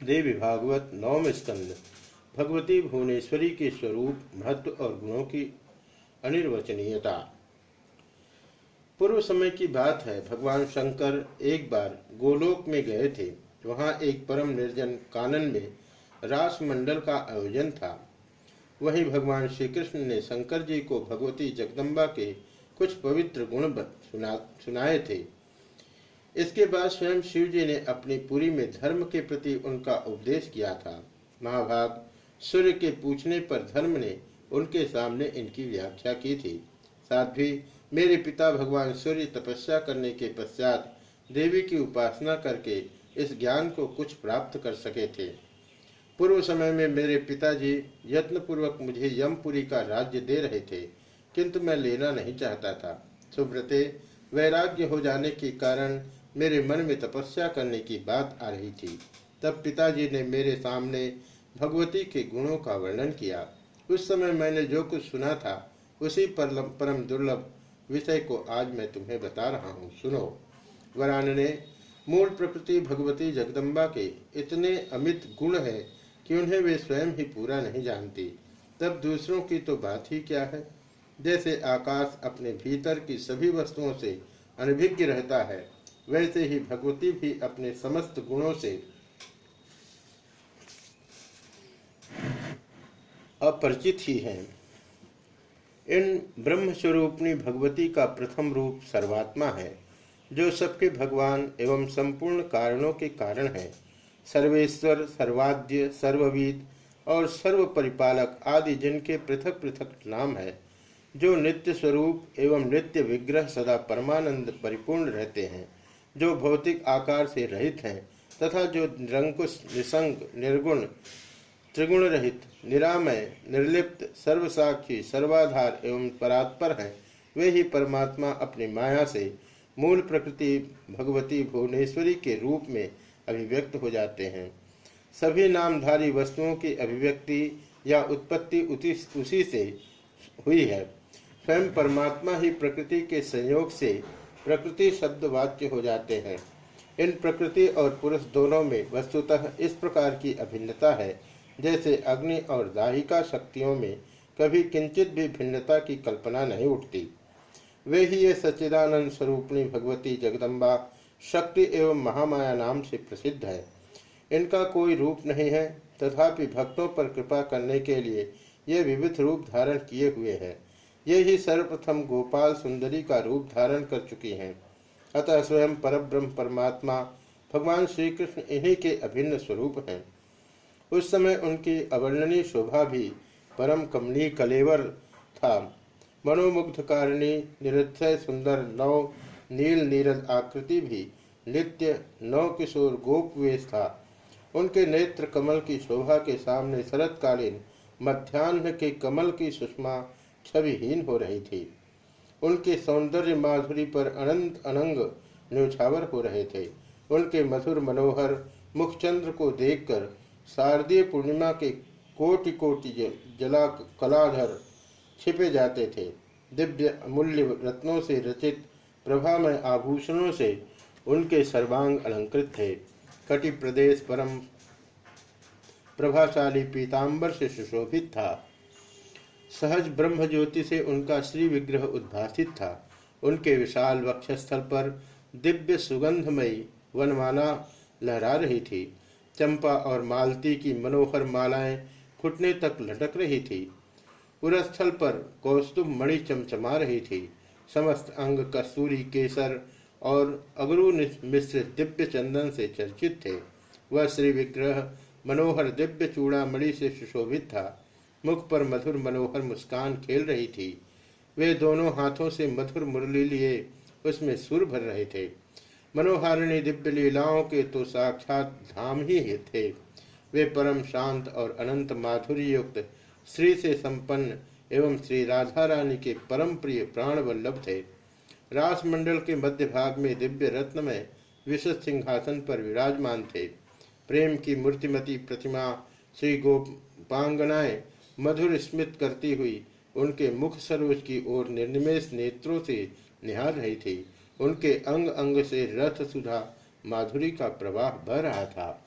देवी भागवत नवम स्कंद भगवती भुवनेश्वरी के स्वरूप महत्व और गुणों की अनिर्वचनीयता। पूर्व समय की बात है भगवान शंकर एक बार गोलोक में गए थे। वहाँ एक परम निर्जन कानन में रास मंडल का आयोजन था। वहीं भगवान श्री कृष्ण ने शंकर जी को भगवती जगदम्बा के कुछ पवित्र गुण सुना, सुनाए थे। इसके बाद स्वयं शिव जी ने अपनी पुरी में धर्म के प्रति उनका उपदेश किया था। महाभाग सूर्य के पूछने पर धर्म ने उनके सामने इनकी व्याख्या की थी। साथ भी मेरे पिता भगवान सूर्य तपस्या करने के पश्चात देवी की उपासना करके इस ज्ञान को कुछ प्राप्त कर सके थे। पूर्व समय में मेरे पिताजी यत्नपूर्वक मुझे यमपुरी का राज्य दे रहे थे, किंतु मैं लेना नहीं चाहता था। सुब्रते वैराग्य हो जाने के कारण मेरे मन में तपस्या करने की बात आ रही थी। तब पिताजी ने मेरे सामने भगवती के गुणों का वर्णन किया। उस समय मैंने जो कुछ सुना था, उसी परम दुर्लभ विषय को आज मैं तुम्हें बता रहा हूँ। सुनो। वरान ने, मूल प्रकृति भगवती जगदम्बा के इतने अमित गुण है कि उन्हें वे स्वयं ही पूरा नहीं जानती। तब दूसरों की तो बात ही क्या है? जैसे आकाश अपने भीतर की सभी वस्तुओं से अनभिज्ञ रहता है, वैसे ही भगवती भी अपने समस्त गुणों से अपरिचित ही हैं। इन ब्रह्मस्वरूपणी भगवती का प्रथम रूप सर्वात्मा है, जो सबके भगवान एवं संपूर्ण कारणों के कारण है। सर्वेश्वर सर्वाद्य सर्वविद और सर्व परिपालक आदि जिनके पृथक पृथक नाम है जो नित्य स्वरूप एवं नित्य विग्रह सदा परमानंद परिपूर्ण रहते हैं, जो भौतिक आकार से रहित हैं, तथा जो निरंकुश, निसंग, निर्गुण त्रिगुण रहित निरामय, निर्लिप्त, सर्वसाक्षी, सर्वाधार एवं परात्पर हैं, वे ही परमात्मा अपनी माया से मूल प्रकृति भगवती भुवनेश्वरी के रूप में अभिव्यक्त हो जाते हैं। सभी नामधारी वस्तुओं की अभिव्यक्ति या उत्पत्ति उसी से हुई है। स्वयं परमात्मा ही प्रकृति के संयोग से प्रकृति शब्द वाच्य हो जाते हैं। इन प्रकृति और पुरुष दोनों में वस्तुतः इस प्रकार की अभिन्नता है, जैसे अग्नि और दाहिका शक्तियों में कभी किंचित भी भिन्नता की कल्पना नहीं उठती। वे ही ये सच्चिदानंद स्वरूपणी भगवती जगदम्बा शक्ति एवं महामाया नाम से प्रसिद्ध है। इनका कोई रूप नहीं है, तथापि भक्तों पर कृपा करने के लिए ये विविध रूप धारण किए हुए हैं। ये ही सर्वप्रथम गोपाल सुंदरी का रूप धारण कर चुकी हैं। अतः स्वयं परब्रह्म परमात्मा भगवान श्री कृष्ण इन्हीं के अभिन्न स्वरूप हैं। उस समय उनकी अवर्णनीय शोभा भी परम कमनी कलेवर था। मनोमुग्धकारिणी निरक्षय सुंदर नव नील नीरद आकृति भी नित्य नव किशोर गोपवेश था। उनके नेत्र कमल की शोभा के सामने शरतकालीन मध्यान्ह के कमल की सुषमा छविहीन हो रही थी। उनके सौंदर्य माधुरी पर अनंत अनंग न्यौछावर हो रहे थे। उनके मधुर मनोहर मुखचंद्र को देखकर शारदीय पूर्णिमा के कोटि कोटि जला कलाधर छिपे जाते थे। दिव्य अमूल्य रत्नों से रचित प्रभामय आभूषणों से उनके सर्वांग अलंकृत थे। कटि प्रदेश परम प्रभाशाली पीताम्बर से सुशोभित था। सहज ब्रह्म ज्योति से उनका श्री विग्रह उद्भासित था। उनके विशाल वक्षस्थल पर दिव्य सुगंधमयी वनमाला लहरा रही थी। चंपा और मालती की मनोहर मालाएँ घुटने तक लटक रही थी। उरस्थल पर कौस्तुभ मणि चमचमा रही थी। समस्त अंग कस्तूरी केसर और अगरू मिश्र दिव्य चंदन से चर्चित थे। वह श्री विग्रह मनोहर दिव्य चूड़ा मणि से सुशोभित था। मुख पर मधुर मनोहर मुस्कान खेल रही थी। वे दोनों हाथों से मधुर मुरली लिए उसमें सुर भर रहे थे। मनोहारिणी दिव्य लीलाओं के तो साक्षात धाम ही थे। वे परम शांत और अनंत माधुर्य युक्त श्री से संपन्न एवं श्री राधा रानी के परम प्रिय प्राण वल्लभ थे। रास मंडल के मध्य भाग में दिव्य रत्न में विशुद्ध सिंहासन पर विराजमान थे। प्रेम की मूर्तिमती प्रतिमा श्री गोपांगनाएँ मधुर स्मित करती हुई उनके मुख सरोज की ओर निर्निमेश नेत्रों से निहार रही थी। उनके अंग अंग से रथ सुधा माधुरी का प्रवाह बह रहा था।